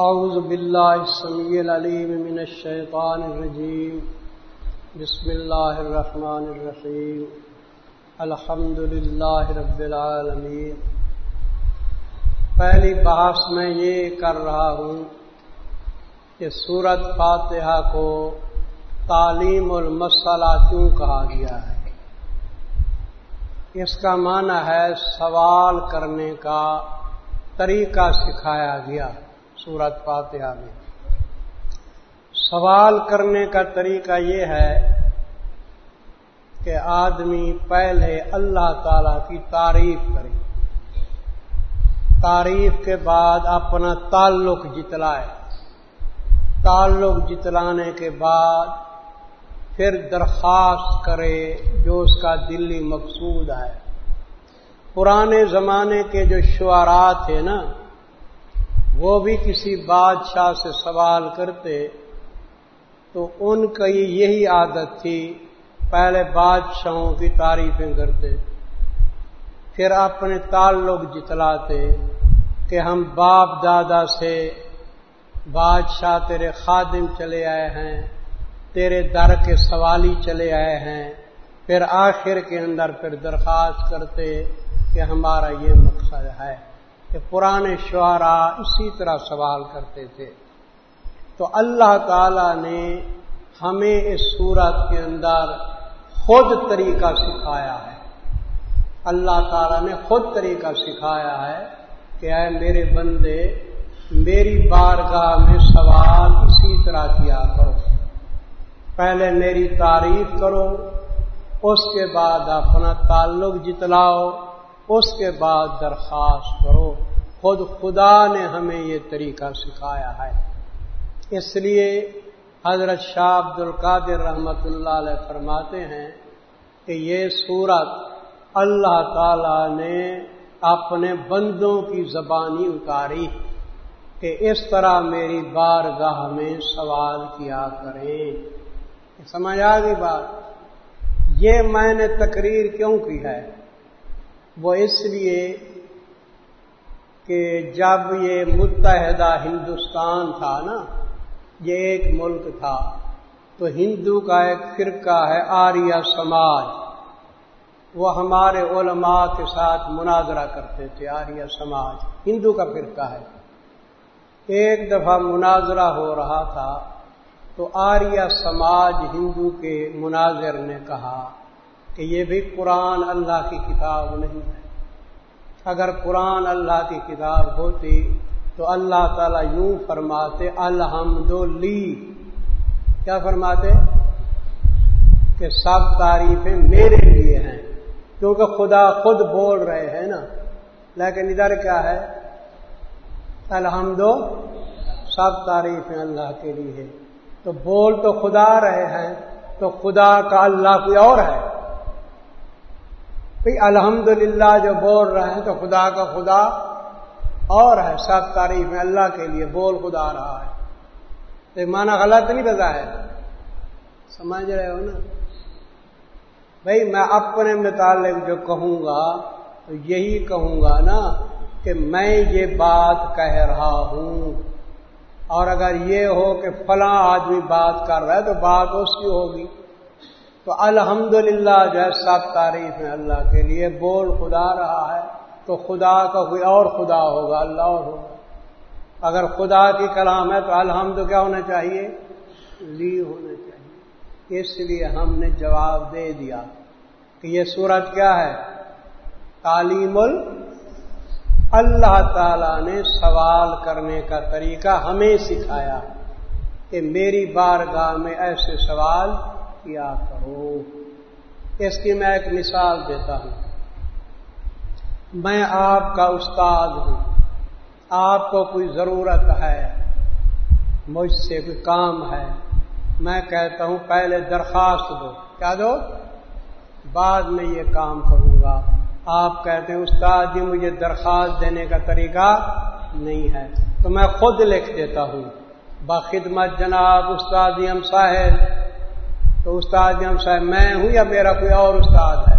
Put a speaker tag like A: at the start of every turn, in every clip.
A: أعوذ بالله السميع العليم من الشيطان الرجيم. بسم الله الرحمن الرحيم. الحمد لله رب العالمين. پہلی بحث میں یہ کر رہا ہوں کہ سورت فاتحہ کو تعلیم المسلہ کیوں کہا گیا ہے؟ اس کا معنی ہے سوال کرنے کا طریقہ سکھایا گیا۔ سورت فاتحہ میں۔ سوال کرنے کا طریقہ یہ ہے کہ آدمی پہلے اللہ تعالی کی تعریف کرے۔ تعریف کے بعد اپنا تعلق جتلائے۔ تعلق جتلانے کے بعد پھر درخواست کرے جو اس کا دلی مقصود ہے۔ پرانے زمانے کے جو شعرات تھے نا وہ بھی کسی بادشاہ سے سوال کرتے تو ان کی یہی عادت تھی، پہلے بادشاہوں کی تعریفیں کرتے، پھر اپنے تعلق جتلاتے کہ ہم باپ دادا سے، بادشاہ تیرے خادم چلے آئے ہیں، تیرے در کے سوالی چلے آئے ہیں، پھر آخر کے اندر پھر درخواست کرتے کہ ہمارا یہ مقصد ہے۔ کہ پرانے شعرا اسی طرح سوال کرتے تھے۔ تو اللہ تعالی نے ہمیں اس صورت کے اندر خود طریقہ سکھایا ہے۔ اللہ تعالی نے خود طریقہ سکھایا ہے کہ اے میرے بندے، میری بارگاہ میں سوال اسی طرح کیا کرو۔ پہلے میری تعریف کرو، اس کے بعد اپنا تعلق جتلاؤ۔ اس کے بعد درخواست کرو۔ خود خدا نے ہمیں یہ طریقہ سکھایا ہے۔ اس لیے حضرت شاہ عبد القادر رحمت اللہ علیہ فرماتے ہیں کہ یہ صورت اللہ تعالی نے اپنے بندوں کی زبانی اتاری کہ اس طرح میری بارگاہ میں سوال کیا کریں۔ سمجھ آ گئی بات؟ یہ میں نے تقریر کیوں کی ہے؟ وہ اس لیے کہ جب یہ متحدہ ہندوستان تھا نا، یہ ایک ملک تھا، تو ہندو کا ایک فرقہ ہے آریہ سماج۔ وہ ہمارے علماء کے ساتھ مناظرہ کرتے تھے آریہ سماج۔ ہندو کا فرقہ ہے۔ ایک دفعہ مناظرہ ہو رہا تھا، تو آریہ سماج ہندو کے مناظر نے کہا کہ یہ بھی قرآن اللہ کی کتاب نہیں ہے۔ اگر قرآن اللہ کی کتاب ہوتی تو اللہ تعالیٰ یوں فرماتے الحمد لی کیا فرماتے؟ کہ سب تعریفیں میرے لیے ہیں، کیونکہ خدا خود بول رہے ہیں نا۔ لیکن ادھر کیا ہے؟ الحمد سب تعریفیں اللہ کے لیے تو بول تو خدا رہے ہیں، تو خدا کا اللہ کوئی اور ہے؟ بھائی الحمد جو بول رہے ہیں تو خدا کا خدا اور ہے سب تعریف میں اللہ کے لیے بول خدا رہا ہے۔ تو مانا غلط نہیں بتا ہے۔ سمجھ رہے ہو نا؟ بھائی میں اپنے متعلق جو کہوں گا، تو یہی کہوں گا نا کہ میں یہ بات کہہ رہا ہوں۔ اور اگر یہ ہو کہ فلاں آدمی بات کر رہا ہے تو بات اس کی ہوگی۔ تو الحمد للہ جو ہے سب تعریف ہے اللہ کے لیے، بول خدا رہا ہے تو خدا کا کوئی اور خدا ہوگا، اللہ اور ہوگا۔ اگر خدا کی کلام ہے تو الحمد کیا ہونا چاہیے؟ لی ہونا چاہیے۔ اس لیے ہم نے جواب دے دیا کہ یہ صورت کیا ہے؟ تعلیم ال اللہ تعالی نے سوال کرنے کا طریقہ ہمیں سکھایا کہ میری بارگاہ میں ایسے سوال کیا کرو؟ اس کی میں ایک مثال دیتا ہوں۔ میں آپ کا استاد ہوں۔ آپ کو کوئی ضرورت ہے، مجھ سے کوئی کام ہے، میں کہتا ہوں پہلے درخواست دو۔ کیا دو؟ بعد میں یہ کام کروں گا۔ آپ کہتے ہیں، استاد جی مجھے درخواست دینے کا طریقہ نہیں ہے۔ تو میں خود لکھ دیتا ہوں۔ باخدمت جناب استاد یم صاحب تو استاد جم صاحب، میں ہوں یا میرا کوئی اور استاد ہے؟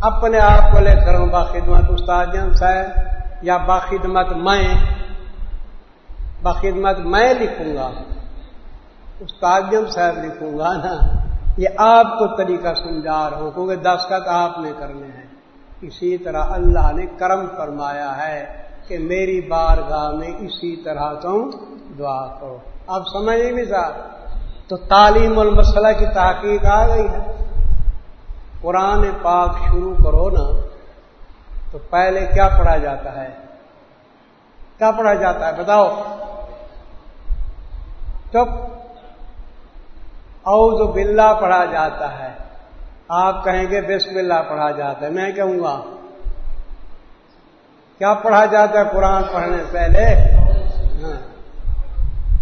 A: اپنے آپ کو لے کروں باخدمت استاد جم صاحب، یا باخدمت میں بخدمت میں لکھوں گا۔ استاد صاحب لکھوں گا نا، یہ آپ کو طریقہ سمجھا رہا ہوں، کیونکہ دستخط آپ نے کرنے ہیں۔ اسی طرح اللہ نے کرم فرمایا ہے کہ میری بارگاہ میں اسی طرح تم دعا کرو۔ اب سمجھ نہیں صاحب تو تعلیم المسلح کی تحقیق آ گئی ہے۔ قرآن پاک شروع کرو نا، تو پہلے کیا پڑھا جاتا ہے؟ کیا پڑھا جاتا ہے؟ بتاؤ۔ چپ اوز بلا پڑھا جاتا ہے، آپ کہیں گے بسم اللہ پڑھا جاتا ہے۔ میں کہوں گا، کیا پڑھا جاتا ہے قرآن پڑھنے پہلے؟ ہاں۔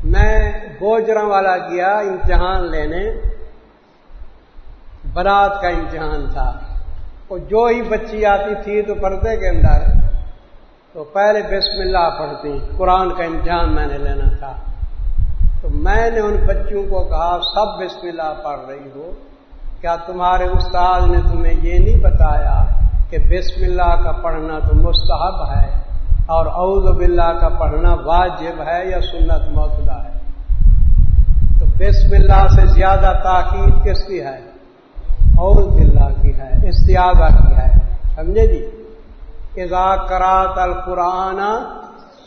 A: میں گوجرا والا گیا امتحان لینے۔ برات کا امتحان تھا۔ اور جو ہی بچی آتی تھی تو پردے کے اندر۔ تو پہلے بسم اللہ پڑھتی، قرآن کا امتحان میں نے لینا تھا۔ تو میں نے ان بچوں کو کہا، سب بسم اللہ پڑھ رہی ہو۔ کیا تمہارے استاد نے تمہیں یہ نہیں بتایا کہ بسم اللہ کا پڑھنا تو مستحب ہے اور اعوذ باللہ کا پڑھنا واجب ہے یا سنت موقع ہے؟ بسم اللہ سے زیادہ تاکید کس کی ہے؟ اعوذ باللہ کی ہے استیاگا کی ہے۔ سمجھے جی؟ اذا کرات القرآن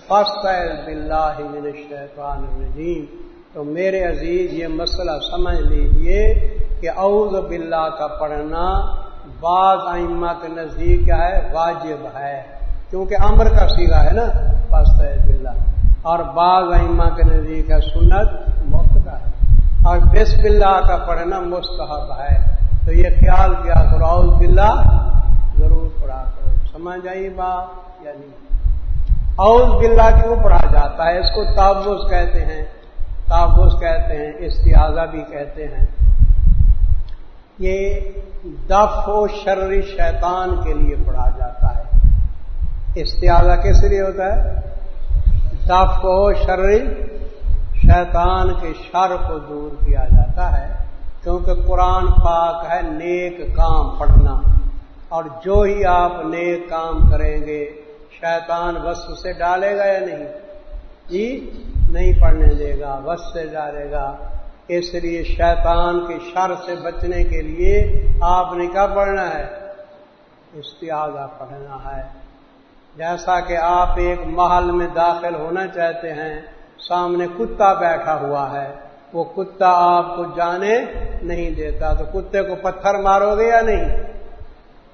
A: فسط بلّہ من الشیطان الرجیم۔ تو میرے عزیز، یہ مسئلہ سمجھ لیجیے کہ اعوذ باللہ کا پڑھنا بعض ائمہ کے نزدیک کیا ہے؟ واجب ہے۔ کیونکہ امر کا سیگا ہے نا فسط بلّہ اور بعض ائمہ کے نزدیک ہے سنت اور بسم اللہ کا پڑھنا مستحب ہے۔ تو یہ خیال کیا کرو، اعوذ باللہ، ضرور پڑھا کرو۔ سمجھ آئی بات یا نہیں؟ اوز بلا کیوں پڑھا جاتا ہے، اس کو تابوز کہتے ہیں۔ تابوز کہتے ہیں استحاظہ بھی کہتے ہیں۔ یہ دف و شرری شیطان کے لیے پڑھا جاتا ہے۔ استحاظہ کس لیے ہوتا ہے؟ دف و شرری شیطان کے شر کو دور کیا جاتا ہے کیونکہ قرآن پاک ہے، نیک کام پڑھنا۔ اور جو ہی آپ نیک کام کریں گے، شیطان وس سے ڈالے گا یا نہیں؟ جی نہیں پڑھنے دے گا وس سے ڈالے گا۔ اس لیے شیطان کے شر سے بچنے کے لیے آپ نے کیا پڑھنا ہے؟ استیاگا پڑھنا ہے۔ جیسا کہ آپ ایک محل میں داخل ہونا چاہتے ہیں سامنے کتا بیٹھا ہوا ہے۔ وہ کتا آپ کو جانے نہیں دیتا۔ تو کتے کو پتھر مارو گے یا نہیں؟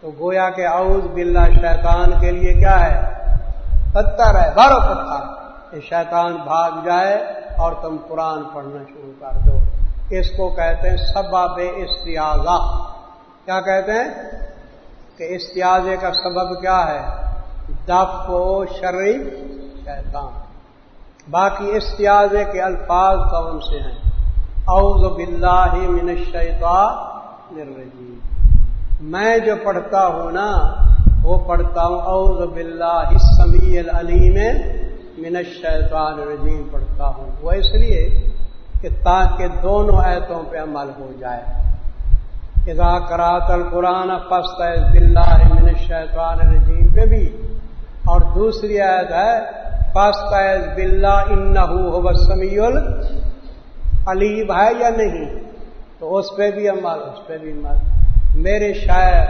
A: تو گویا کہ اعوذ باللہ شیطان کے لیے کیا ہے؟ پتھر ہے۔ بارو پتھر۔ یہ شیطان بھاگ جائے اور تم قرآن پڑھنا شروع کر دو۔ اس کو کہتے ہیں سبب استیازہ۔ کیا کہتے ہیں؟ کہ استیازے کا سبب کیا ہے؟ دف و شرری شیطان۔ باقی استیازے کے الفاظ کون سے ہیں؟ اعوذ باللہ من الشیطان الرجیم۔ میں جو پڑھتا ہوں نا، وہ پڑھتا ہوں اعوذ باللہ السمیع العلیم من الشیطان الرجیم پڑھتا ہوں۔ وہ اس لیے کہ تاکہ دونوں ایتوں پہ عمل ہو جائے۔ اذا کرات القرآن فسط باللہ من الشیطان الرجیم پہ بھی۔ اور دوسری آیت ہے فسط باللہ انہو هو السمیع العلیم ہے یا نہیں؟ تو اس پہ بھی عمل، اس پہ بھی عمل۔ میرے شاعر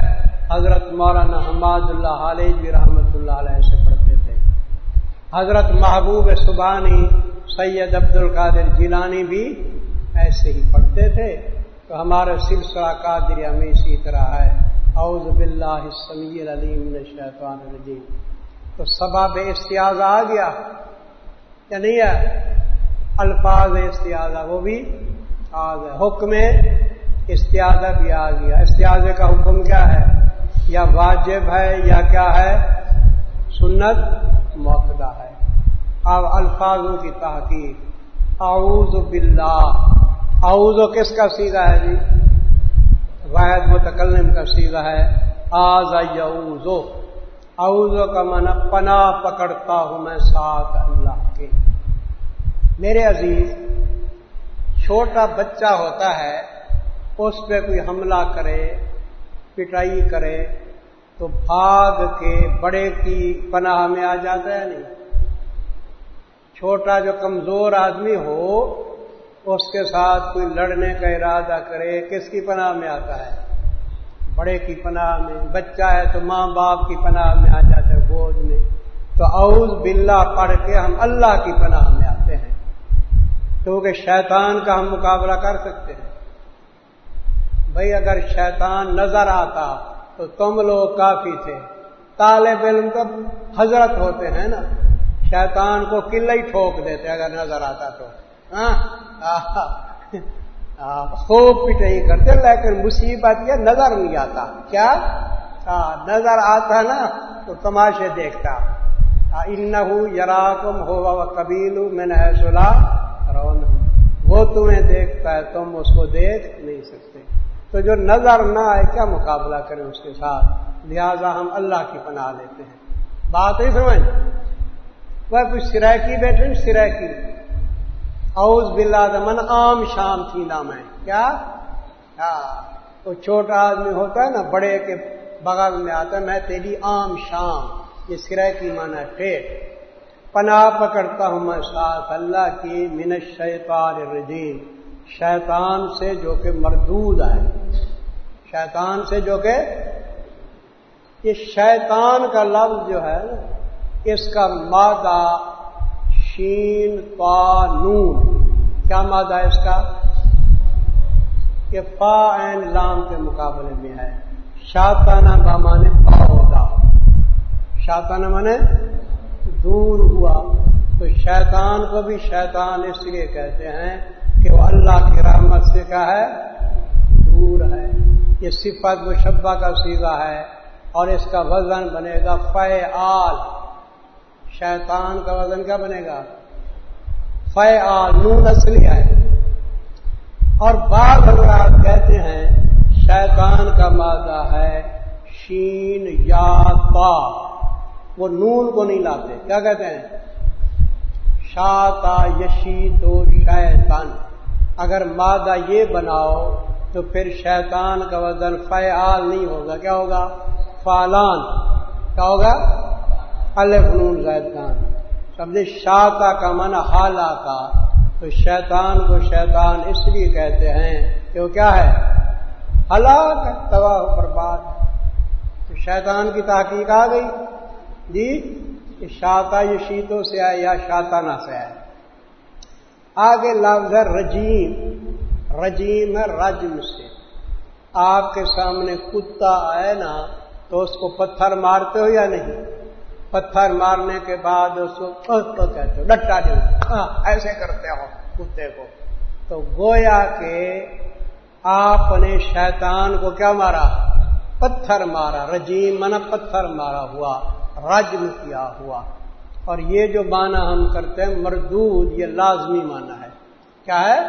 A: حضرت مولانا حماد اللہ علیہ بھی رحمت اللہ علیہ سے پڑھتے تھے۔ حضرت محبوب سبانی سید عبد القادر جیلانی بھی ایسے ہی پڑھتے تھے۔ تو ہمارا سلسلہ قادریہ میں اسی طرح ہے۔ اعوذ باللہ السمیع العلیم الشیطان الرجیم۔ تو سباب استیاز آ گیا۔ یا نہیں ہے الفاظ استیازہ وہ بھی آ گیا۔ حکم استیازہ بھی آ گیا۔ استیازے کا حکم کیا ہے؟ یا واجب ہے یا کیا ہے؟ سنت موقع ہے۔ اب الفاظوں کی تحقیق۔ اعوذ باللہ۔ اعوذ کس کا سیدھا ہے جی؟ واحد متکلم کا سیدھا ہے۔ آز یعوذ۔ اعوذ کا من پناہ پکڑتا ہوں میں ساتھ اللہ کے۔ میرے عزیز، چھوٹا بچہ ہوتا ہے، اس پہ کوئی حملہ کرے، پٹائی کرے، تو بھاگ کے بڑے کی پناہ میں آ جاتا ہے نہیں؟ چھوٹا جو کمزور آدمی ہو، اس کے ساتھ کوئی لڑنے کا ارادہ کرے، کس کی پناہ میں آتا ہے؟ بڑے کی پناہ میں، بچہ ہے تو ماں باپ کی پناہ میں آ جاتا ہے گود میں۔ تو اعوذ باللہ پڑھ کے ہم اللہ کی پناہ میں آتے ہیں۔ کیونکہ شیطان کا ہم مقابلہ کر سکتے ہیں۔ بھائی اگر شیطان نظر آتا تو تم لوگ کافی تھے۔ طالب علم تو حضرت ہوتے ہیں نا۔ شیطان کو قلعہ ہی ٹھوک دیتے اگر نظر آتا تو۔ ہاں؟ خوب پٹائی کرتے لیکن مصیبت یہ نظر نہیں آتا۔ کیا؟ ہاں، نظر آتا نا، تو تماشے دیکھتا۔ ہاں، ان یرا کم ہوا قبیل میں نے سلا رون وہ تمہیں دیکھتا ہے، تم اس کو دیکھ نہیں سکتے۔ تو جو نظر نہ آئے، کیا مقابلہ کریں اس کے ساتھ؟ لہذا ہم اللہ کی پناہ لیتے ہیں۔ بات ہی سمجھ؟ وہ کچھ سرائکی بیٹھے سرائکی اوز بلا من عام شام تھی نام ہے۔ کیا؟ ہاں۔ تو چھوٹا آدمی ہوتا ہے نا، بڑے کے بغل میں آتا ہے، میں تیری عام شام۔ یہ سرے کی مانا ٹھیک پناہ پکڑتا ہوں میں ساتھ اللہ کی من شیطان الرجیم۔ شیطان سے جو کہ مردود ہے۔ شیطان سے جو کہ، یہ شیطان کا لفظ جو ہے، اس کا مادہ شین پا نون۔ کیا مادہ ہے اس کا؟ یہ فا این لام کے مقابلے میں ہے۔ شاطانہ کا مانے پاؤدا شاطانہ مانے دور ہوا۔ تو شیطان کو بھی شیطان اس لیے کہتے ہیں کہ وہ اللہ کی رحمت سے کیا ہے؟ دور ہے۔ یہ صفت مشبہ کا سیدھا ہے اور اس کا وزن بنے گا فے آل شیطان کا وزن کیا بنے گا؟ نون اصلی ہے اور بعض حضرات کہتے ہیں، شیطان کا مادہ ہے شین یا تا وہ نون کو نہیں لاتے۔ کیا کہتے ہیں؟ شاتا یشی تو شیطان۔ اگر مادہ یہ بناؤ، تو پھر شیطان کا وزن فعال نہیں ہوگا۔ کیا ہوگا؟ فالان۔ کیا ہوگا؟ الفنون زید خان سمجھے شاتا کا من حالا کا تو شیطان کو شیطان اس لیے کہتے ہیں کہ وہ کیا ہے؟ ہلاک تباہ برباد۔ تو شیطان کی تحقیق آ گئی۔ جی شاتا یہ شیتوں سے آئے یا شاطانہ سے آئے۔ آگے لفظ ہے رجیم۔ رجیم ہے رجم سے۔ آپ کے سامنے کتا آئے نا، تو اس کو پتھر مارتے ہو یا نہیں؟ پتھر مارنے کے بعد اس کو کہتے ہو ڈٹا دے ہاں، ایسے کرتے ہو کتے کو۔ تو گویا کہ آپ نے شیطان کو کیا مارا؟ پتھر مارا رجیم من پتھر مارا ہوا رجم کیا ہوا۔ اور یہ جو مانا ہم کرتے ہیں مردود یہ لازمی مانا ہے۔ کیا ہے؟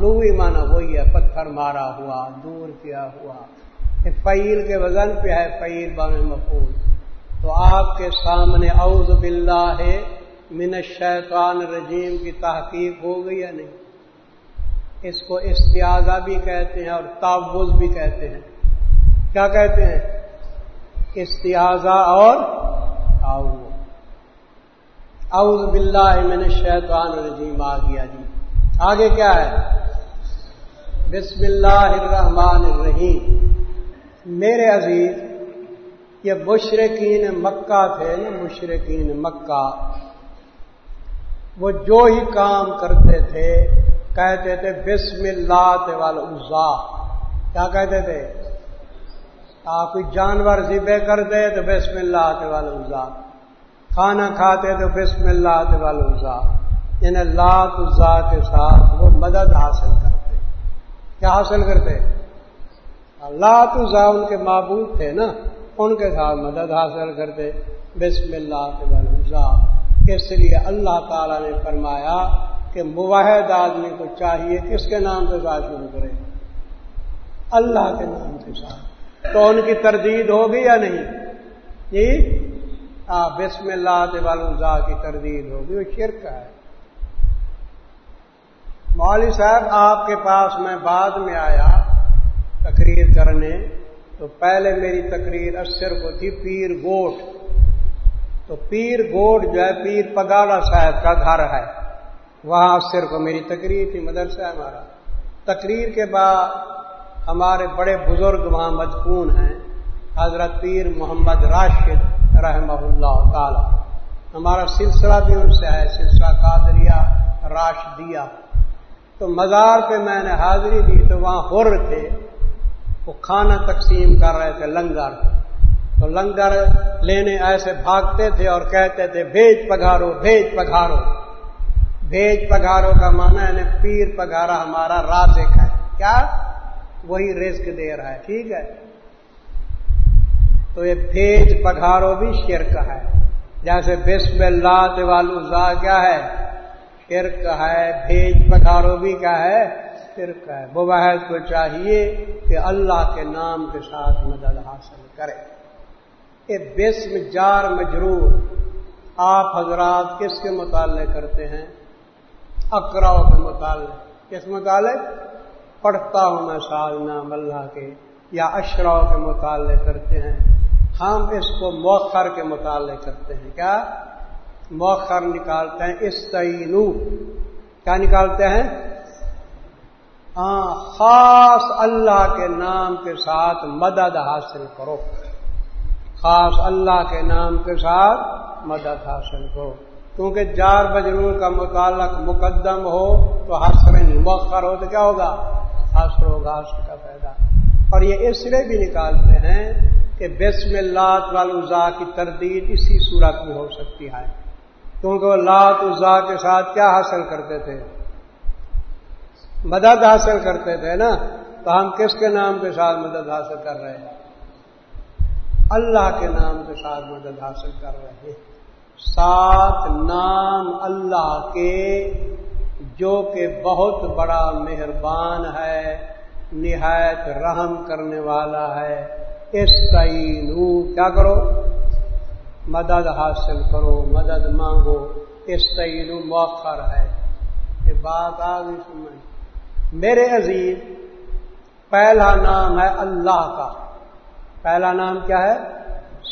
A: لوی مانا وہی ہے پتھر مارا ہوا دور کیا ہوا۔ فعیل کے وزن پہ ہے فعیل بام مفول تو آپ کے سامنے اعوذ باللہ ہے من الشیطان رجیم کی تحقیق ہو گئی یا نہیں؟ اس کو استیاغہ بھی کہتے ہیں اور تعوض بھی کہتے ہیں۔ کیا کہتے ہیں؟ استیاغہ اور اعوذ باللہ من الشیطان رجیم آ گیا جی۔ آگے کیا ہے؟ بسم اللہ الرحمن الرحیم۔ میرے عزیز یہ مشرقین مکہ تھے نا مشرقین مکہ۔ وہ جو ہی کام کرتے تھے، کہتے تھے، بسم اللہ والعزا کیا کہتے تھے؟ آپ کوئی جانور ذبے کر دے تو بسم اللہ والعزا کھانا کھاتے تو بسم اللہ والعزا یعنی لات عزا کے ساتھ وہ مدد حاصل کرتے۔ کیا حاصل کرتے؟ لات عزا ان کے معبود تھے نا۔ ان کے ساتھ مدد حاصل کرتے۔ بسم اللہ والعزا اس لیے اللہ تعالی نے فرمایا کہ مواحد آدمی کو چاہیے کس کے نام سے ساتھ شروع کرے؟ اللہ کے نام کے ساتھ۔ تو ان کی تردید ہوگی یا نہیں؟ جی؟ ہاں، بسم اللہ والزا کی تردید ہوگی، وہ شرک ہے۔ مولوی صاحب، آپ کے پاس میں بعد میں آیا تقریر کرنے۔ تو پہلے میری تقریر اثر کو تھی پیر گوٹ۔ تو پیر گوڈ جو ہے، پیر پگالا صاحب کا گھر ہے۔ وہاں صرف میری تقریر تھی، مدرسہ ہمارا۔ تقریر کے بعد ہمارے بڑے بزرگ وہاں مجکون ہیں، حضرت پیر محمد راشد رحمہ اللہ تعالی۔ ہمارا سلسلہ بھی ان سے ہے، سلسلہ قادریہ راشدیہ۔ تو مزار پہ میں نے حاضری دی تو وہاں ہر تھے۔ وہ کھانا تقسیم کر رہے تھے لنگر تو لنگر لینے ایسے بھاگتے تھے اور کہتے تھے، بھیج پگھارو بھیج پگھارو۔ بھیج پگھارو کا مانا ہے، پیر پگھارا ہمارا رازق ہے۔ کیا؟ وہی رزق دے رہا ہے، ٹھیک ہے۔ تو یہ بھیج پگھارو بھی شرک ہے۔ جیسے بسم اللہ والو کیا ہے؟ شرک ہے، بھیج پگھارو بھی کیا ہے؟ شرک ہے۔ بباحد کو چاہیے کہ اللہ کے نام کے ساتھ مدد حاصل کرے۔ یہ بسم جار مجرور، آپ حضرات کس کے مطالعے کرتے ہیں؟ اکراؤ کے متعلق۔ کس متعلق؟ پڑھتا ہوں میں سال نام اللہ کے۔ یا اشراؤ کے مطالعے کرتے ہیں۔ ہم اس کو موخر کے مطالعے کرتے ہیں۔ کیا؟ موخر نکالتے ہیں۔ استعینو۔ کیا نکالتے ہیں؟ ہاں خاص اللہ کے نام کے ساتھ مدد حاصل کرو۔ خاص اللہ کے نام کے ساتھ مدد حاصل کرو۔ کیونکہ جار بجرور کا متعلق مقدم ہو تو حسر مؤخر ہو تو کیا ہوگا؟ حسر ہوگا حسر کا پیدا۔ اور یہ اس لیے بھی نکالتے ہیں کہ بسم اللہ والزا کی تردید اسی صورت میں ہو سکتی ہے۔ کیونکہ وہ لات ازا کے ساتھ کیا حاصل کرتے تھے؟ مدد حاصل کرتے تھے نا، تو ہم کس کے نام کے ساتھ مدد حاصل کر رہے ہیں؟ اللہ کے نام کے ساتھ مدد حاصل کر رہے ہیں۔ سات نام اللہ کے، جو کہ بہت بڑا مہربان ہے، نہایت رحم کرنے والا ہے۔ اس تعین کیا کرو؟ مدد حاصل کرو، مدد مانگو۔ اس تعین موخر ہے۔ یہ بات آ گئی سمجھ۔ میرے عزیز، پہلا نام ہے اللہ کا۔ پہلا نام کیا ہے؟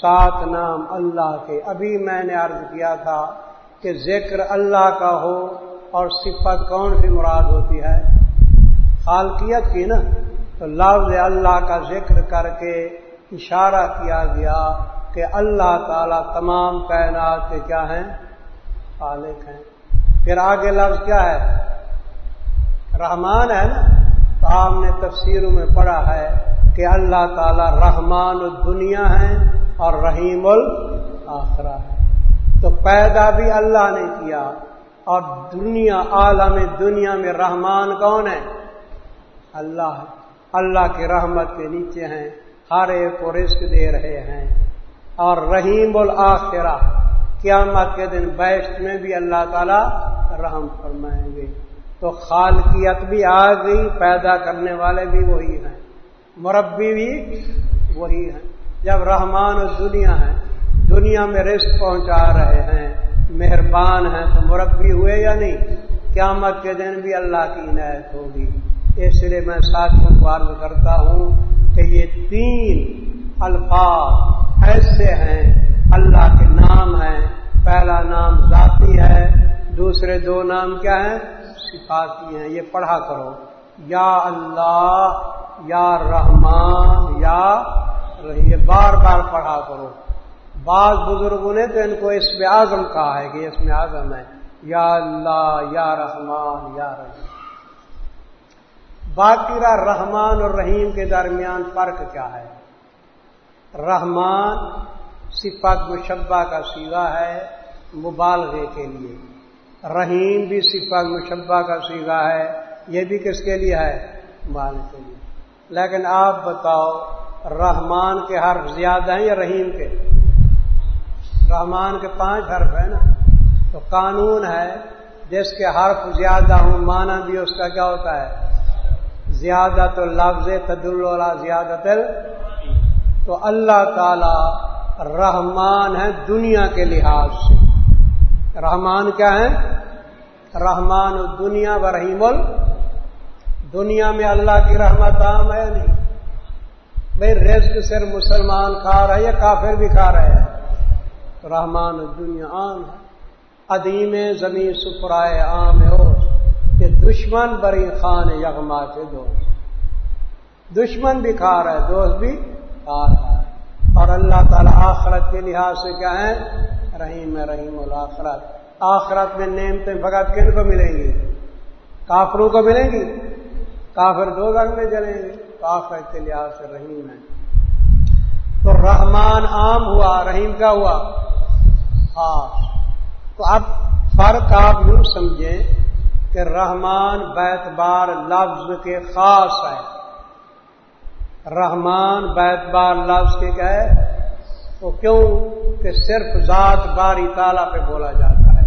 A: سات نام اللہ کے۔ ابھی میں نے عرض کیا تھا کہ ذکر اللہ کا ہو اور صفت کون سی مراد ہوتی ہے؟ خالقیت کی نا۔ تو لفظ اللہ کا ذکر کر کے اشارہ کیا گیا کہ اللہ تعالی تمام کائنات کے کیا ہیں؟ خالق ہیں۔ پھر آگے لفظ کیا ہے؟ رحمان ہے نا، تو آپ نے تفسیروں میں پڑھا ہے کہ اللہ تعالی رحمان دنیا ہے اور رحیم الآخرہ ہے تو پیدا بھی اللہ نے کیا اور دنیا، عالم دنیا میں رحمان کون ہے؟ اللہ۔ اللہ کی رحمت کے نیچے ہیں، ہر ایک کو رزق دے رہے ہیں۔ اور رحیم الآخرہ قیامت کے دن بیشت میں بھی اللہ تعالی رحم فرمائیں گے۔ تو خالقیت بھی آ گئی، پیدا کرنے والے بھی وہی ہیں۔ مربی بھی وہی ہیں۔ جب رحمان دنیا ہے، دنیا میں رزق پہنچا رہے ہیں، مہربان ہیں، تو مربی ہوئے یا نہیں؟ قیامت کے دن بھی اللہ کی عنایت ہوگی۔ اس لیے میں ساتھوں کو عرض کرتا ہوں کہ یہ تین الفاظ ایسے ہیں، اللہ کے نام ہیں۔ پہلا نام ذاتی ہے، دوسرے دو نام کیا ہیں؟ صفاتی ہیں یہ پڑھا کرو۔ یا اللہ، یا رحمان، یا رہی بار بار پڑھا کرو۔ بعض بزرگوں نے تو ان کو اس میں اعظم کہا ہے کہ اس میں اعظم ہے۔ یا اللہ، یا رحمان، یا رحیم۔ باقی رحمان اور رحیم کے درمیان فرق کیا ہے؟ رحمان صفت مشبہ کا سیگا ہے مبالغے کے لیے۔ رحیم بھی صفت مشبہ کا سیگا ہے، یہ بھی کس کے لیے ہے؟ مال کے لیے۔ لیکن آپ بتاؤ، رحمان کے حرف زیادہ ہیں یا رحیم کے؟ رحمان کے پانچ حرف ہیں نا۔ تو قانون ہے، جس کے حرف زیادہ ہوں مانا بھی اس کا کیا ہوتا ہے؟ زیادہ تو لفظ تدل زیادہ تر تو اللہ تعالی رحمان ہے دنیا کے لحاظ سے۔ رحمان کیا ہے رحمان دنیا و رحیم ال دنیا میں اللہ کی رحمت عام ہے نہیں؟ بھائی رزق صرف مسلمان کھا رہے یا کافر بھی کھا رہے ہیں؟ رحمان دنیا عام ہے۔ ادیم زمین سفرائے عام ہو کہ دشمن بری خان یغما کے دوست۔ دشمن بھی کھا رہا ہے دوست بھی کھا رہا ہے اور اللہ تعالی آخرت کے لحاظ سے کیا ہے رحیم رحیم الآخرت آخرت میں نعمتیں فقط کن کو ملیں گی؟ کافروں کو ملیں گی؟ کافر دو گھر میں چلیں گے۔ تو آخرت کے لحاظ سے رحیم ہے۔ تو رحمان عام ہوا، رحیم کا ہوا؟ خاص تو اب فرق آپ یوں سمجھیں کہ رحمان بیت بار لفظ کے خاص ہے رحمان بیت بار لفظ کے کیا ہے؟ وہ کیوں کہ صرف ذات باری تالا پہ بولا جاتا ہے۔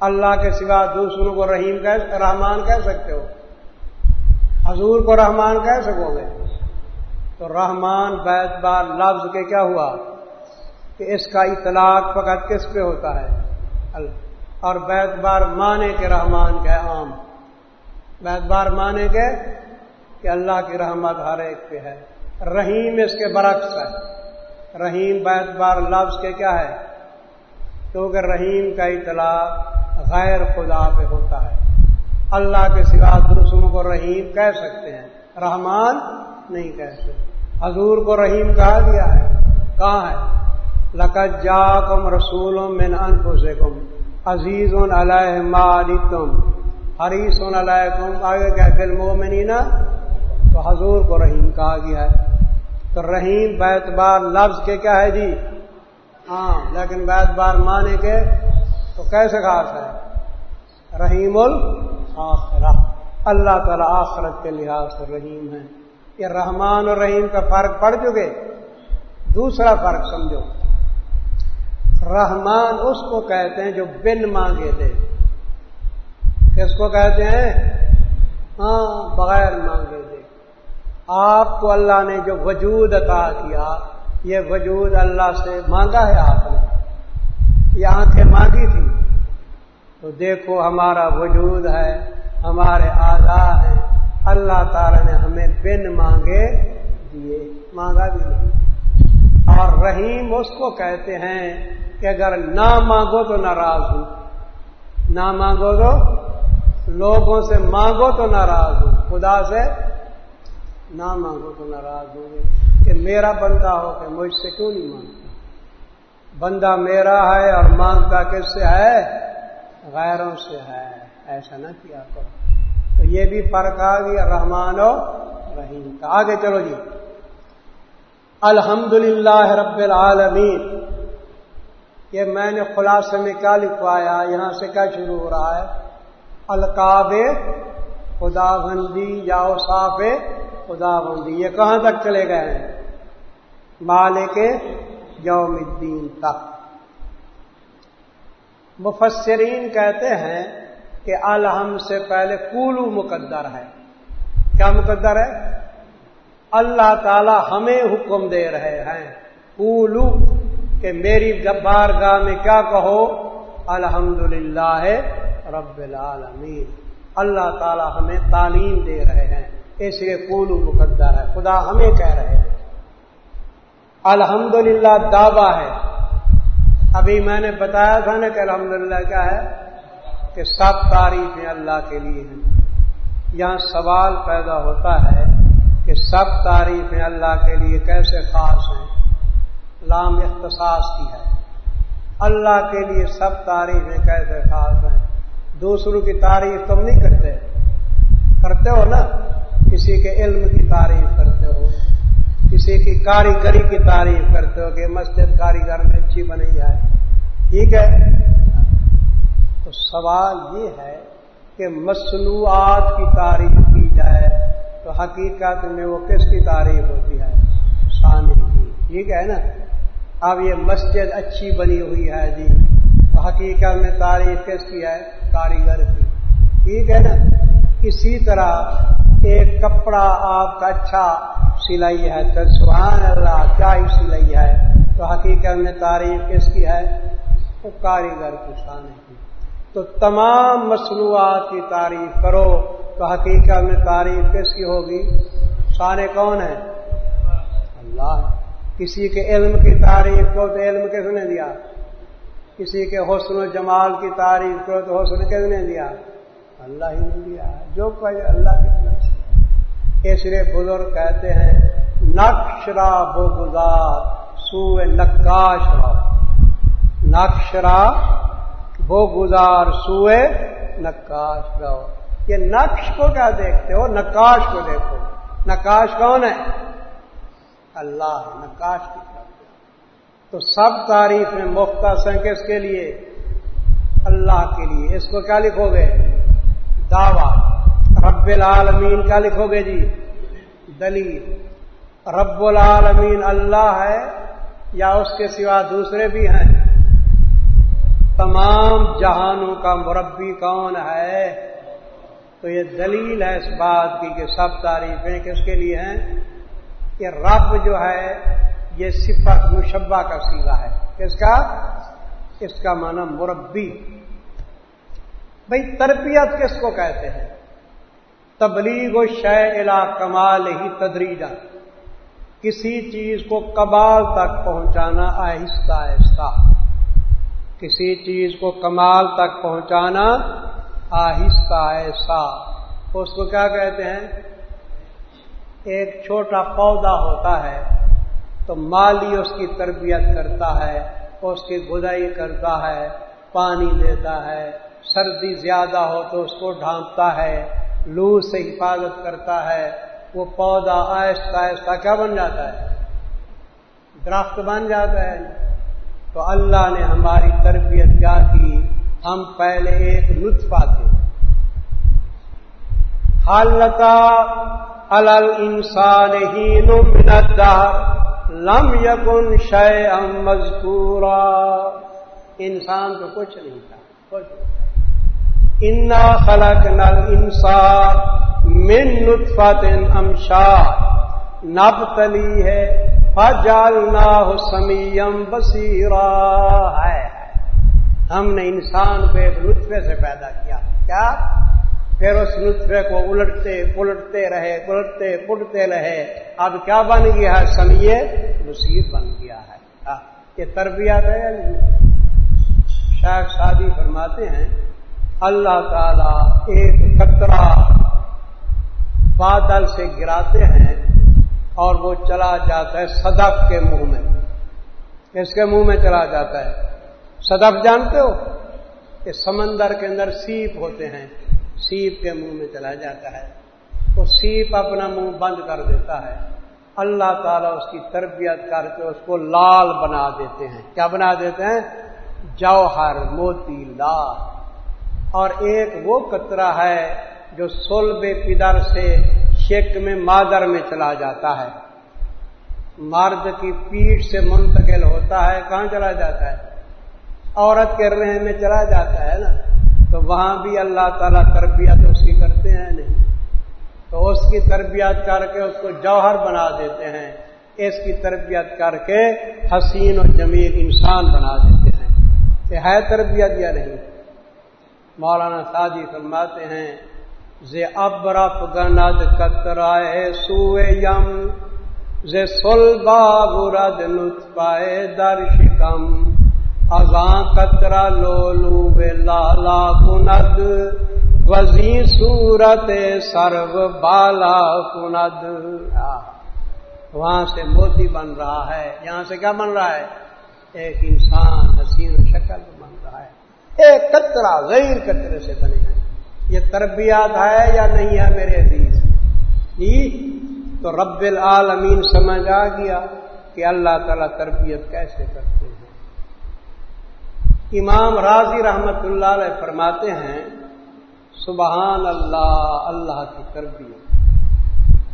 A: اللہ کے سوا دوسروں کو رحیم کہہ رحمان کہہ سکتے ہو۔ حضور کو رحمان کہہ سکو گے۔ تو رحمان بیت بار لفظ کے کیا ہوا؟ کہ اس کا اطلاق فقط کس پہ ہوتا ہے؟ اور بیت بار مانے کے رحمان کے عام۔ بیت بار مانے کے کہ اللہ کی رحمت ہر ایک پہ ہے۔ رحیم اس کے برعکس ہے۔ رحیم بیت بار لفظ کے کیا ہے؟ کیونکہ رحیم کا اطلاق غیر خدا پہ ہوتا ہے، اللہ کے سوا دوسروں کو رحیم کہہ سکتے ہیں، رحمان نہیں کہہ سکتے۔ حضور کو رحیم کہا گیا ہے، کہاں ہے؟ لقت جا کم رسول من انفسکم عزیز علیہ ماری تم حریص علیہ تم آگے کیا فلموں میں نہیں نا تو حضور کو رحیم کہا گیا ہے۔ تو رحیم بیت بار لفظ کے کیا ہے جی؟ ہاں لیکن بیت بار مانے کے تو کیسے خاص ہے؟ رحیم الآخرہ اللہ تعالی آخرت کے لحاظ سے رحیم ہے کہ رحمان اور رحیم کا فرق پڑ چکے۔ دوسرا فرق سمجھو۔ رحمان اس کو کہتے ہیں جو بن مانگے دے کس کو کہتے ہیں؟ ہاں بغیر مانگے۔ دے آپ کو اللہ نے جو وجود عطا کیا، یہ وجود اللہ سے مانگا ہے آپ نے۔ یہ آنکھیں مانگی تھی۔ تو دیکھو ہمارا وجود ہے، ہمارے آزاد ہیں اللہ تعالی نے ہمیں بن مانگے دیے، مانگا بھی نہیں۔ اور رحیم اس کو کہتے ہیں کہ اگر نہ مانگو تو ناراض ہوں نہ مانگو تو لوگوں سے مانگو تو ناراض ہوں خدا سے نہ مانگو تو ناراض ہوں گے کہ میرا بندہ ہو کہ مجھ سے کیوں نہیں مانگتا؟ بندہ میرا ہے اور مانگتا کس سے ہے؟ غیروں سے ہے۔ ایسا نہ کیا کرو۔ تو یہ بھی فرق آ گیا رحمان و رحیم کا۔ آگے چلو جی۔ الحمد رب العالمین۔ یہ میں نے خلاصے میں کیا لکھوایا؟ یہاں سے کیا شروع ہو رہا ہے؟ القاب خدا بندی یا صاف خدا بندی جی، یہ کہاں تک چلے گئے ہیں؟ مالک یوم الدین تک۔ مفسرین کہتے ہیں کہ الحم سے پہلے کولو مقدر ہے۔ کیا مقدر ہے؟ اللہ تعالی ہمیں حکم دے رہے ہیں۔ کولو کہ میری جبار گاہ میں کیا کہو؟ الحمد للہ رب العالمین۔ اللہ تعالی ہمیں تعلیم دے رہے ہیں۔ اس لیے کولو مقدر ہے۔ خدا ہمیں کہہ رہے ہیں۔ الحمد للہ دعویٰ ہے۔ ابھی میں نے بتایا تھا نا کہ الحمدللہ کیا ہے؟ کہ سب تعریفیں اللہ کے لیے ہیں۔ یہاں سوال پیدا ہوتا ہے کہ سب تعریفیں اللہ کے لیے کیسے خاص ہیں؟ لام اختصاص کی ہے۔ اللہ کے لیے سب تعریفیں کیسے خاص ہیں؟ دوسروں کی تعریف تم نہیں کرتے۔ کرتے ہو نا؟ کسی کے علم کی تعریف کرتے ہو، کسی کی کاریگری کی تعریف کرتے ہو کہ مسجد کاریگر میں اچھی بنی جائے ٹھیک ہے؟ تو سوال یہ ہے کہ مصنوعات کی تعریف کی جائے تو حقیقت میں وہ کس کی تعریف ہوتی ہے؟ شان کی۔ ٹھیک ہے نا؟ اب یہ مسجد اچھی بنی ہوئی ہے جی تو حقیقت میں تعریف کس کی ہے؟ کاریگر کی۔ ٹھیک ہے نا؟ اسی طرح ایک کپڑا آپ کا اچھا سلائی ہے، تو سبحان اللہ، کیا ہی سلائی ہے؟ تو حقیقت میں تعریف کس کی ہے، وہ کاریگر کی کی تو تمام مصنوعات کی تعریف کرو، تو حقیقت میں تعریف کس کی ہوگی؟ سارے کون ہیں اللہ۔ کسی کے علم کی تعریف کو تو علم کس نے دیا؟ کسی کے حسن و جمال کی تعریف کرو تو حسن کس نے دیا؟ اللہ ہی نے دیا۔ جو کوئی اللہ کی اس لیے بزرگ کہتے ہیں نقشرا بو گزار سو نقاش رہو نقشرا بو گزار سوئے نقاش رہو یہ نقش کو کیا دیکھتے ہو؟ نقاش کو دیکھو۔ نقاش کون ہے؟ اللہ نقاش کی طرف۔ تو سب تعریف میں مختص ہیں کس کے لیے؟ اللہ کے لیے۔ اس کو کیا لکھو گے؟ دعوی۔ رب العالمین کیا لکھو گے جی؟ دلیل۔ رب العالمین اللہ ہے یا اس کے سوا دوسرے بھی ہیں؟ تمام جہانوں کا مربی کون ہے؟ تو یہ دلیل ہے اس بات کی کہ سب تعریفیں کس کے لیے ہیں؟ کہ رب جو ہے، یہ صفت مشبہ کا سیوا ہے۔ کس کا؟ اس کا معنی مربی۔ بھائی تربیت کس کو کہتے ہیں؟ تبلیغ و شے الا کمال ہی تدریجا۔ کسی چیز کو کمال تک پہنچانا آہستہ آہستہ۔ کسی چیز کو کمال تک پہنچانا آہستہ آہستہ۔ اس کو کیا کہتے ہیں؟ ایک چھوٹا پودا ہوتا ہے تو مالی اس کی تربیت کرتا ہے، اس کی گدائی کرتا ہے، پانی دیتا ہے، سردی زیادہ ہو تو اس کو ڈھانپتا ہے۔ لو سے حفاظت کرتا ہے، وہ پودا آہستہ آہستہ کیا بن جاتا ہے؟ درخت بن جاتا ہے۔ تو اللہ نے ہماری تربیت کیا کی؟ ہم پہلے ایک لطفہ تھے۔ حالتا الل انسان ہی لم یقن شے ام انسان تو کچھ نہیں تھا، کچھ انا خلق نل انسان من نطفت امشا نب تلی ہے فجالنا سمیم بصیرا ہے ہم نے انسان کو ایک نطفے سے پیدا کیا۔ کیا؟ پھر اس نطفے کو الٹتے، پلٹتے رہے، پلٹتے پلٹتے رہے۔ اب کیا بن گیا ہے؟ سمیے بصیر بن گیا ہے۔ یہ تربیت ہے شاخ شادی فرماتے ہیں اللہ تعالی ایک قطرہ بادل سے گراتے ہیں اور وہ چلا جاتا ہے صدف کے منہ میں۔ اس کے منہ میں چلا جاتا ہے؟ صدف جانتے ہو؟ کہ سمندر کے اندر سیپ ہوتے ہیں۔ سیپ کے منہ میں چلا جاتا ہے۔ تو سیپ اپنا منہ بند کر دیتا ہے۔ اللہ تعالیٰ اس کی تربیت کر کے اس کو لال بنا دیتے ہیں۔ کیا بنا دیتے ہیں؟ جوہر، موتی، لال۔ اور ایک وہ قطرہ ہے جو سولب پدر سے شیک میں مادر میں چلا جاتا ہے۔ مرد کی پیٹ سے منتقل ہوتا ہے، کہاں چلا جاتا ہے؟ عورت کے رہے میں چلا جاتا ہے نا۔ تو وہاں بھی اللہ تعالیٰ تربیت اس کی کرتے ہیں نہیں؟ تو اس کی تربیت کر کے اس کو جوہر بنا دیتے ہیں۔ اس کی تربیت کر کے حسین و جمیل انسان بنا دیتے ہیں۔ یہ ہے تربیت یا نہیں؟ مولانا سادی فرماتے ہیں زے ابرف گند کترائے سوئے یم زے سلبا برد لطفائے در شکم ازاں کترا لولو بے لالا کند، وزی صورت سرو بالا کند۔ وہاں سے موتی بن رہا ہے، یہاں سے کیا بن رہا ہے؟ ایک انسان حسین شکل۔ بن ایک کترا غیر کترے سے بنے ہیں۔ یہ تربیات ہے یا نہیں ہے میرے عزیز؟ جی تو رب العالمین سمجھ آ گیا کہ اللہ تعالی تربیت کیسے کرتے ہیں۔ امام راضی رحمت اللہ علیہ فرماتے ہیں، سبحان اللہ اللہ کی تربیت۔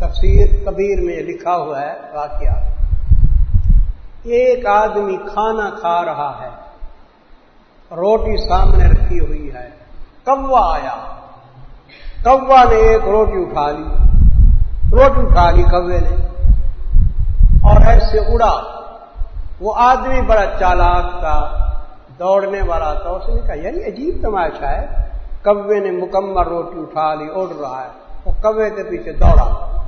A: تفسیر کبیر میں لکھا ہوا ہے واقعہ۔ ایک آدمی کھانا کھا رہا ہے۔ روٹی سامنے رکھی ہوئی ہے۔ کوا آیا۔ کوا نے ایک روٹی اٹھا لی۔ روٹی اٹھا لی کوے نے۔ اور ایسے اڑا۔ وہ آدمی بڑا چالاک تھا۔ دوڑنے والا تھا۔ اس نے کہا یعنی عجیب تماشا ہے۔ کوے نے مکمل روٹی اٹھا لی، اڑ رہا ہے۔ وہ کوے کے پیچھے دوڑا۔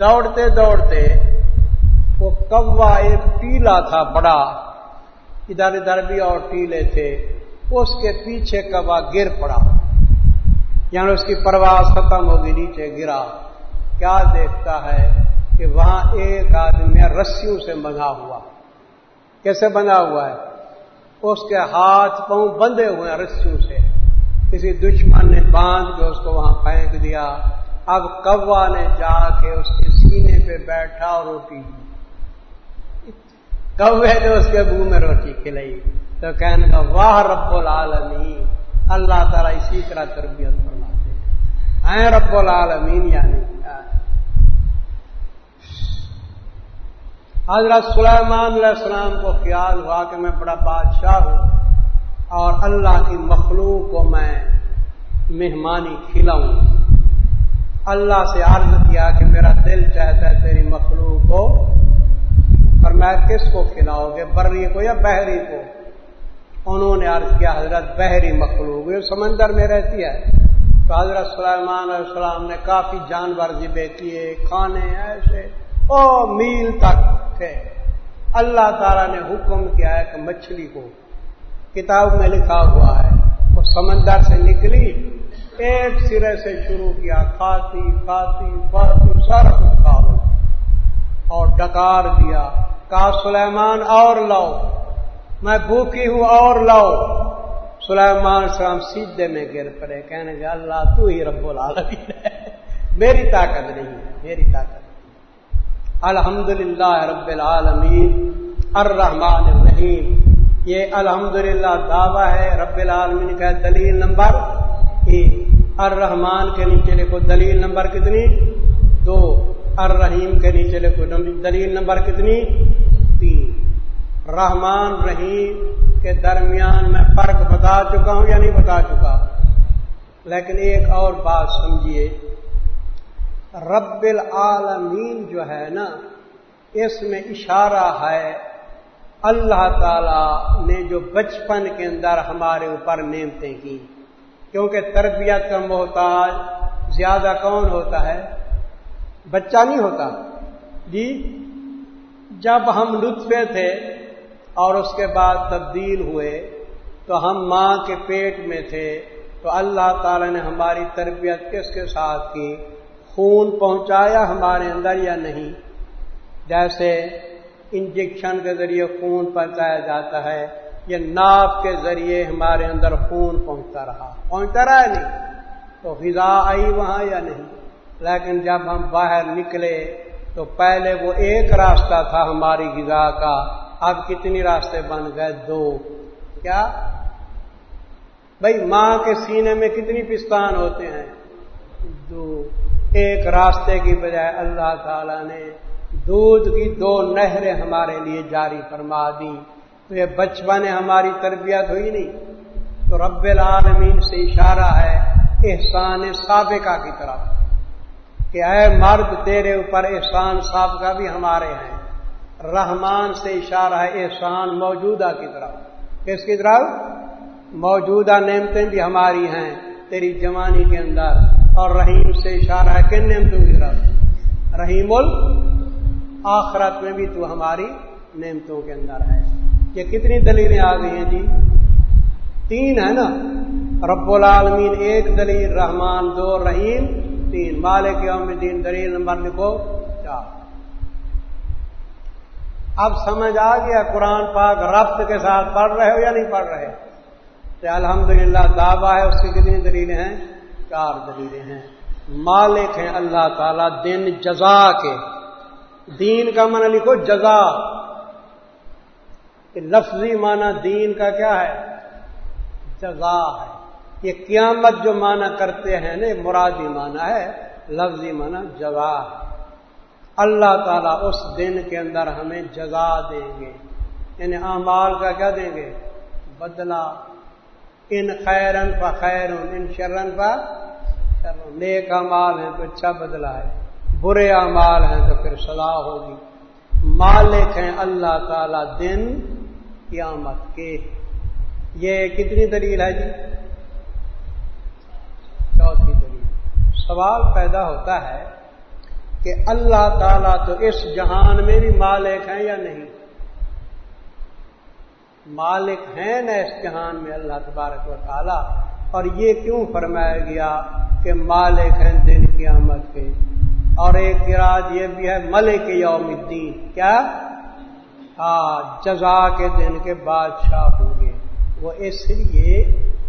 A: دوڑتے دوڑتے وہ کوا ایک پیلا تھا، بڑا۔ ادھر ادھر بھی اور ٹیلے تھے، اس کے پیچھے کبا گر پڑا۔ یعنی اس کی پرواز ختم ہوگی، نیچے گرا۔ کیا دیکھتا ہے کہ وہاں ایک آدمی رسیوں سے بندھا ہوا۔ کیسے بندھا ہوا ہے؟ اس کے ہاتھ پاؤں بندھے ہوئے ہیں رسیوں سے۔ کسی دشمن نے باندھ کے اس کو وہاں پھینک دیا۔ اب کوا نے جا کے اس کے سینے پہ بیٹھا اور روٹی۔ کوے نے اس کے منہ میں روٹی کھلائی؟ تو کہنے کا واہ رب العالمین، اللہ تعالیٰ اسی طرح تربیت فرماتے ہیں۔ رب العالمین یعنی حضرت سلیمان علیہ السلام کو خیال ہوا کہ میں بڑا بادشاہ ہوں اور اللہ کی مخلوق کو میں مہمانی کھلاؤں۔ اللہ سے عرض کیا کہ میرا دل چاہتا ہے تیری مخلوق کو اور میں کس کو کھلاؤ گے؟ بری کو یا بحری کو؟ انہوں نے عرض کیا، حضرت بحری مخلوق یہ سمندر میں رہتی ہے۔ تو حضرت سلیمان علیہ السلام نے کافی جانور ذبے کیے، کھانے ایسے۔ او میل تک تھے۔ اللہ تعالیٰ نے حکم کیا ہے کہ مچھلی کو کتاب میں لکھا ہوا ہے، وہ سمندر سے نکلی۔ ایک سرے سے شروع کیا، کھاتی کھاتی کھاتی، سارا کچھ کھا اور ڈکار دیا۔ کہا، سلیمان، اور لاؤ۔ میں بھوکی ہوں، اور لاؤ۔ سلیمان سلام سیدھے میں گر پڑے، کہنے کے اللہ، تو ہی رب العالمین ہے۔ میری طاقت نہیں ہے، میری طاقت الحمد للہ رب العالمین، الرحمن الرحیم۔ یہ الحمد للہ دعویٰ ہے، رب العالمین کا دلیل نمبر ایک۔ الرحمان کے نیچے لکھو، دلیل نمبر کتنی؟ دو۔ الرحیم کے نیچے لکھو دلیل نمبر کتنی؟ تین۔ رحمان رحیم کے درمیان میں فرق بتا چکا ہوں یا نہیں بتا چکا؟ لیکن ایک اور بات سمجھیے۔ رب العالمین جو ہے نا، اس میں اشارہ ہے، اللہ تعالی نے جو بچپن کے اندر ہمارے اوپر نعمتیں کی۔ کیونکہ تربیت کا محتاج، زیادہ کون ہوتا ہے؟ بچہ نہیں ہوتا۔ جی جب ہم لطفے تھے اور اس کے بعد تبدیل ہوئے، تو ہم ماں کے پیٹ میں تھے۔ تو اللہ تعالی نے ہماری تربیت کس کے ساتھ کی؟ خون پہنچایا ہمارے اندر یا نہیں؟ جیسے انجیکشن کے ذریعے خون پہنچایا جاتا ہے یہ ناپ کے ذریعے ہمارے اندر خون پہنچتا رہا۔ پہنچتا رہا نہیں؟ تو غذا آئی وہاں یا نہیں؟ لیکن جب ہم باہر نکلے تو پہلے وہ ایک راستہ تھا ہماری غذا کا۔ اب کتنی راستے بن گئے؟ دو۔ کیا؟ بھائی، ماں کے سینے میں کتنی پستان ہوتے ہیں؟ دو۔ ایک راستے کی بجائے اللہ تعالی نے دودھ کی دو نہریں ہمارے لیے جاری فرما دی تو یہ بچپن ہماری تربیت ہوئی نہیں۔ تو رب العالمین سے اشارہ ہے، احسان سابقہ کی طرف۔ کہ اے مرد تیرے اوپر احسان سابقہ بھی ہمارے ہیں۔ رحمان سے اشارہ ہے، احسان موجودہ کی طرف۔ کس کی طرف؟ موجودہ نعمتیں بھی ہماری ہیں تیری جوانی کے اندر۔ اور رحیم سے اشارہ ہے کن نعمتوں کی طرف؟ رحیم ال آخرت میں بھی تو ہماری نعمتوں کے اندر ہے۔ یہ کتنی دلیلیں آ گئی ہیں جی؟ تین ہے نا۔ رب العالمین، ایک دلیل، رحمان، دو رحیم۔ تین مالک یوم دین دلیل نمبر لکھو چار. اب سمجھ آ گیا قرآن پاک ربط کے ساتھ پڑھ رہے ہو یا نہیں پڑھ رہے؟ الحمدللہ دعویٰ ہے، اس کی کتنی دلیلیں ہیں؟ چار دلیلیں ہیں. مالک ہیں اللہ تعالی دن جزا کے. دین کا معنی لکھو جزا. لفظی معنی دین کا کیا ہے؟ جزا ہے. یہ قیامت جو معنی کرتے ہیں نا مرادی معنی ہے، لفظی معنی جزا ہے۔ اللہ تعالیٰ اس دن کے اندر ہمیں جزا دیں گے۔ یعنی اعمال کا کیا دیں گے؟ بدلا ان خیرن پر خیر ان شرن پر نیک امال ہیں تو اچھا بدلا ہے، برے امال ہیں تو پھر صلاح ہوگی۔ مالک ہیں اللہ تعالی دن قیامت کے۔ یہ کتنی دلیل ہے جی چوتھی دلیل سوال پیدا ہوتا ہے کہ اللہ تعالیٰ تو اس جہان میں بھی مالک ہیں یا نہیں؟ مالک ہیں نا اس جہان میں اللہ تبارک و تعالی، اور یہ کیوں فرمایا گیا کہ مالک ہیں دن کی آمد کے؟ اور ایک اراد یہ بھی ہے، ملک یوم الدین، کیا؟ ہاں جزا کے دن کے بادشاہ ہوں گے۔ وہ اس لیے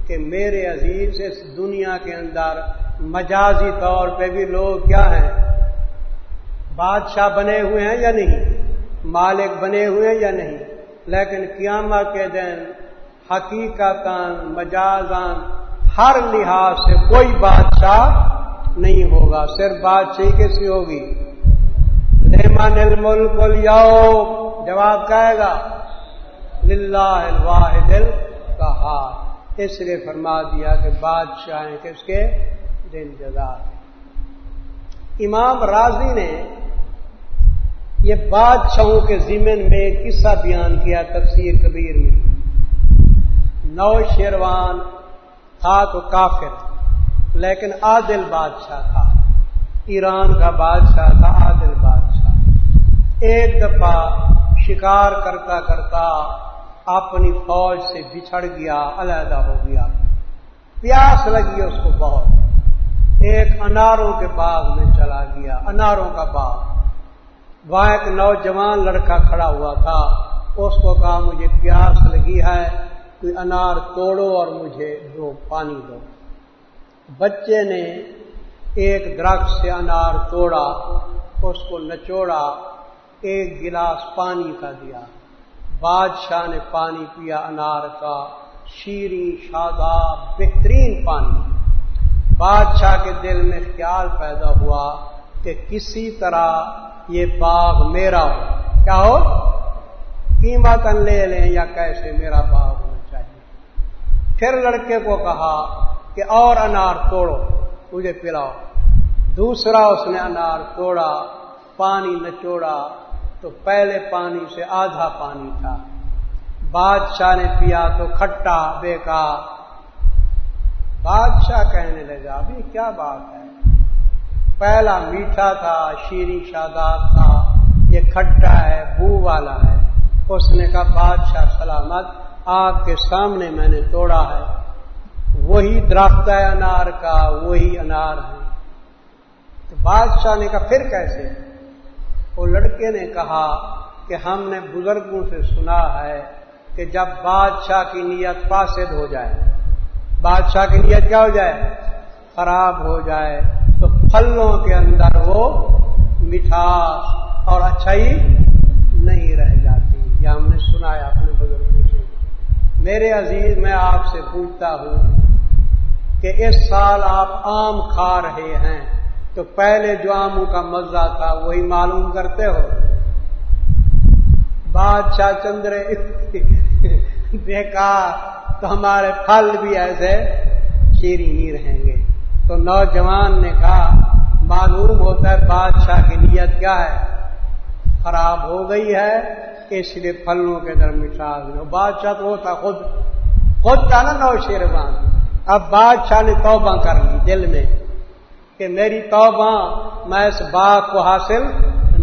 A: کہ میرے عزیز، اس دنیا کے اندر مجازی طور پہ بھی لوگ کیا ہیں بادشاہ بنے ہوئے ہیں یا نہیں؟ مالک بنے ہوئے ہیں یا نہیں؟ لیکن قیامت کے دن حقیقت مجازان ہر لحاظ سے کوئی بادشاہ نہیں ہوگا، صرف بادشاہی کیسی ہوگی۔ لہمان الملک الیو جواب کہے گا؟ للہ الواحد کہا اس لیے فرما دیا کہ بادشاہ کس کے؟ دن جزا امام راضی نے یہ بادشاہوں کے ذمن میں قصہ بیان کیا تفسیر کبیر میں۔ نو شیروان، تھا تو کافر، لیکن عادل بادشاہ تھا۔ ایران کا بادشاہ تھا، عادل بادشاہ۔ ایک دفعہ شکار کرتا کرتا اپنی فوج سے بچھڑ گیا، علیحدہ ہو گیا۔ پیاس لگی اس کو بہت۔ ایک اناروں کے باغ میں چلا گیا، اناروں کا باغ۔ وہاں ایک نوجوان لڑکا کھڑا ہوا تھا۔ اس کو کہا، مجھے پیاس لگی ہے، کوئی انار توڑو اور مجھے دو، پانی دو۔ بچے نے ایک درخت سے انار توڑا، اس کو نچوڑا، ایک گلاس پانی کا دیا۔ بادشاہ نے پانی پیا، انار کا شیریں، شاداب، بہترین پانی۔ بادشاہ کے دل میں خیال پیدا ہوا کہ کسی طرح یہ باغ میرا ہو۔ کیا ہو؟ قیمت لے لیں یا کیسے میرا باغ ہونا چاہیے۔ پھر لڑکے کو کہا کہ اور انار توڑو، مجھے پلاؤ۔ دوسرا اس نے انار توڑا، پانی نچوڑا تو پہلے پانی سے آدھا پانی تھا۔ بادشاہ نے پیا تو کھٹا بیکار بادشاہ کہنے لگا، ابھی کیا بات ہے؟ پہلا میٹھا تھا، شیریں شاداب تھا، یہ کھٹا ہے، بو والا ہے۔ اس نے کہا، بادشاہ سلامت، آپ کے سامنے میں نے توڑا ہے۔ وہی درخت ہے انار کا، وہی انار ہے۔ تو بادشاہ نے کہا، پھر کیسے؟ وہ لڑکے نے کہا کہ ہم نے بزرگوں سے سنا ہے کہ جب بادشاہ کی نیت فاسد ہو جائے بادشاہ کی نیت کیا ہو جائے؟ خراب ہو جائے۔ تو پھلوں کے اندر وہ مٹھاس اور اچھائی نہیں رہ جاتی۔ یہ ہم نے سنا ہے اپنے بزرگوں سے۔ میرے عزیز، میں آپ سے پوچھتا ہوں کہ اس سال آپ آم کھا رہے ہیں، تو پہلے جو آموں کا مزہ تھا وہی معلوم کرتے ہو؟ بادشاہ چندر دیکھا تو ہمارے پھل بھی ایسے شیری ہی رہیں گے۔ تو نوجوان نے کہا، معلوم ہوتا ہے بادشاہ کی نیت کیا ہے؟ خراب ہو گئی ہے، اس لیے پھلوں کے در میں بادشاہ تو ہوتا خود خود تھا نا نو شیروان۔ اب بادشاہ نے توبہ کر لی دل میں کہ میری توبہ میں اس باغ کو حاصل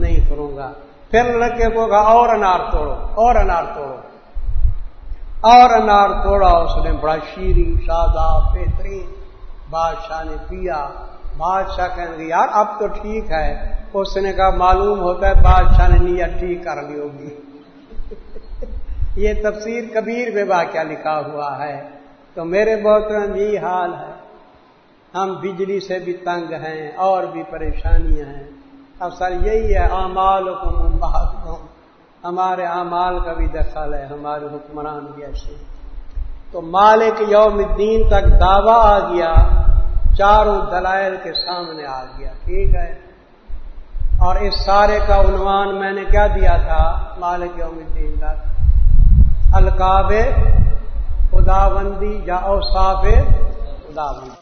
A: نہیں کروں گا۔ پھر لڑکے کو کہا، اور انار توڑو، اور انار توڑو۔ اور انار توڑا اس نے، بڑا شیریں، سادہ، بہترین بادشاہ نے پیا۔ بادشاہ کہنے لگے، یار، اب تو ٹھیک ہے۔ اس نے کہا، معلوم ہوتا ہے بادشاہ نے نیت ٹھیک کر لی ہوگی۔ یہ تفسیر کبیر میں واقعہ لکھا ہوا ہے۔ تو میرے بہت یہ حال ہے۔ ہم بجلی سے بھی تنگ ہیں اور بھی پریشانیاں ہیں۔ اصل یہی ہے اعمال کو ہمارے اعمال کا بھی دخل ہے، ہمارے حکمران بھی ایسے تو مالک یوم الدین تک دعویٰ آ گیا، چاروں دلائل کے سامنے آ گیا۔ ٹھیک ہے؟ اور اس سارے کا عنوان میں نے کیا دیا تھا، مالک یوم الدین تک؟ القاب خداوندی یا اوصاف خداوندی۔